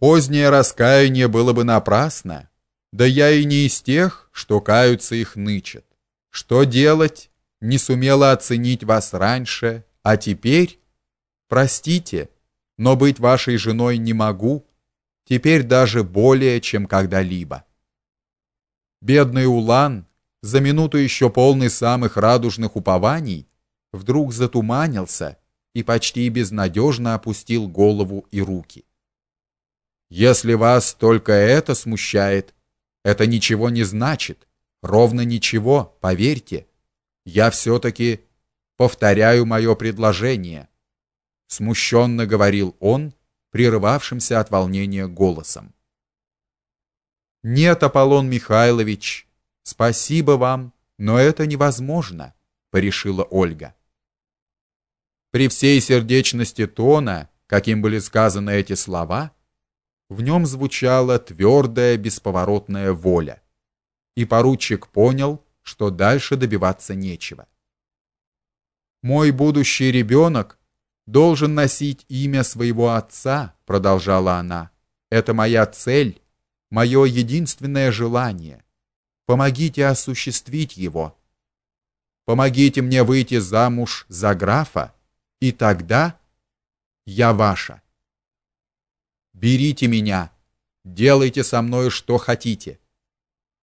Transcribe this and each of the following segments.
Позднее раскаяние было бы напрасно, да я и не из тех, что каются их нычат. Что делать? Не сумела оценить вас раньше, а теперь простите, но быть вашей женой не могу, теперь даже более, чем когда-либо. Бедный Улан, за минуту еще полный самых радужных упований, вдруг затуманился и почти безнадежно опустил голову и руки. Если вас только это смущает, это ничего не значит, ровно ничего, поверьте. Я все таки повторяю мое предложение, смущенно говорил он, прерывавшимся от волнения голосом. Нет, Аполлон Михайлович, спасибо вам, но это невозможно, порешила Ольга. При всей сердечности тона, каким были сказаны эти слова, в нем звучала твердая, бесповоротная воля. И поручик понял, что дальше добиваться нечего. Мой будущий ребенок должен носить имя своего отца, продолжала она. Это моя цель, мое единственное желание. Помогите осуществить его. Помогите мне выйти замуж за графа, и тогда я ваша. Берите меня, делайте со мной что хотите.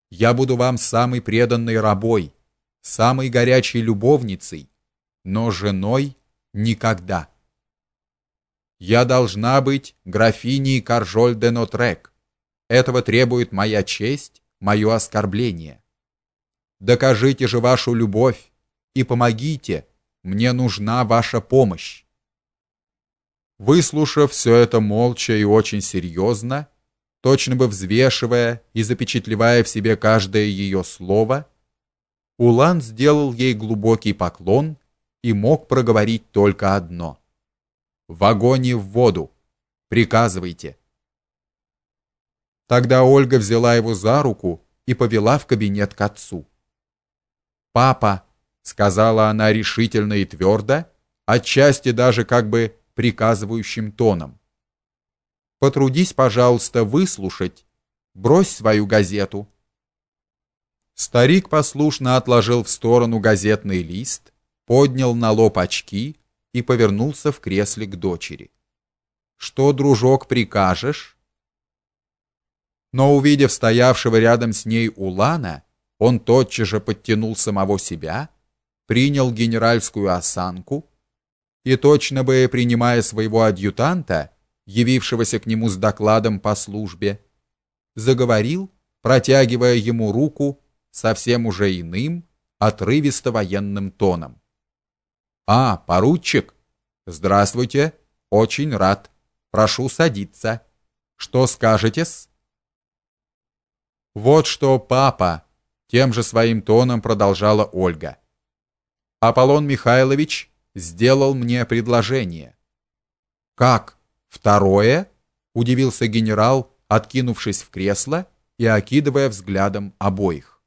Я буду вам самой преданной рабой, самой горячей любовницей, но женой никогда. Я должна быть графиней Каржоль де Нотрек. Этого требует моя честь, мое оскорбление. Докажите же вашу любовь и помогите, мне нужна ваша помощь. Выслушав все это молча и очень серьезно, точно бы взвешивая и запечатлевая в себе каждое ее слово, Улан сделал ей глубокий поклон и мог проговорить только одно: "В огонь и в воду. Приказывайте". Тогда Ольга взяла его за руку и повела в кабинет к отцу. "Папа", сказала она решительно и твердо, отчасти даже как бы приказывающим тоном. Потрудись, пожалуйста, выслушать. Брось свою газету. Старик послушно отложил в сторону газетный лист, поднял на лоб очки и повернулся в кресле к дочери. Что, дружок, прикажешь? Но увидев стоявшего рядом с ней Улана, он тотчас же подтянул самого себя, принял генеральскую осанку и точно бы принимая своего адъютанта, явившегося к нему с докладом по службе, заговорил, протягивая ему руку совсем уже иным, отрывисто военным тоном. А, поручик, здравствуйте, очень рад. Прошу садиться. Что скажете-с? Вот что, папа, тем же своим тоном продолжала Ольга. Аполлон Михайлович сделал мне предложение. Как? Второе? удивился генерал, откинувшись в кресло и окидывая взглядом обоих.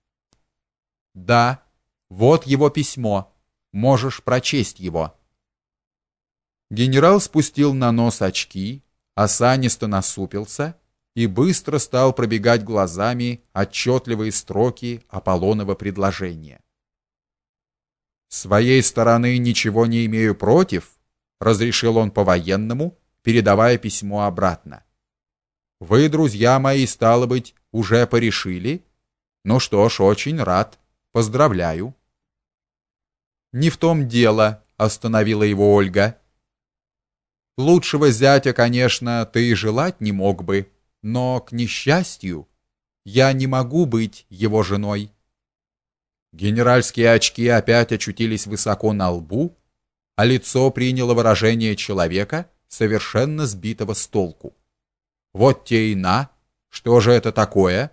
Да, вот его письмо. Можешь прочесть его. Генерал спустил на нос очки, осанисто насупился и быстро стал пробегать глазами отчетливые строки Аполлонова предложения своей стороны ничего не имею против, разрешил он по-военному, передавая письмо обратно. Вы, друзья мои, стало быть, уже порешили? Ну что ж, очень рад. Поздравляю. Не в том дело, остановила его Ольга. Лучшего зятя, конечно, ты и желать не мог бы, но к несчастью я не могу быть его женой. Генеральские очки опять очутились высоко на лбу, а лицо приняло выражение человека, совершенно сбитого с толку. Вот те и на, что же это такое?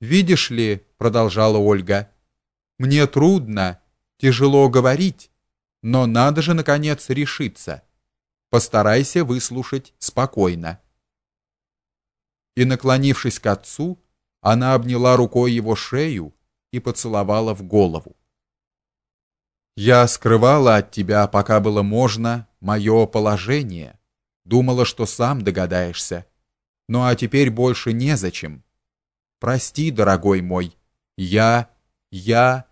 Видишь ли, продолжала Ольга, мне трудно, тяжело говорить, но надо же наконец решиться. Постарайся выслушать спокойно. И наклонившись к отцу, она обняла рукой его шею и поцеловала в голову. Я скрывала от тебя, пока было можно, мое положение, думала, что сам догадаешься. Ну а теперь больше не зачем. Прости, дорогой мой. Я я